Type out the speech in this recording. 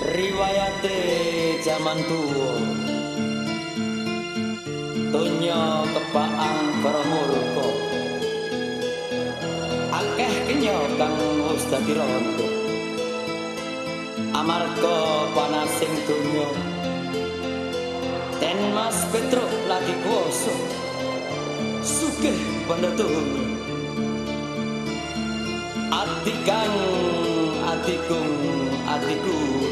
riwayate jaman tuwa. Donya kebaang karo murka. Akeh kenya kang wis dadi rondo amarga panasing donya. Ten mas petruk lagi kuoso sugih pandhatu Adikang, adikung, atikung atiku.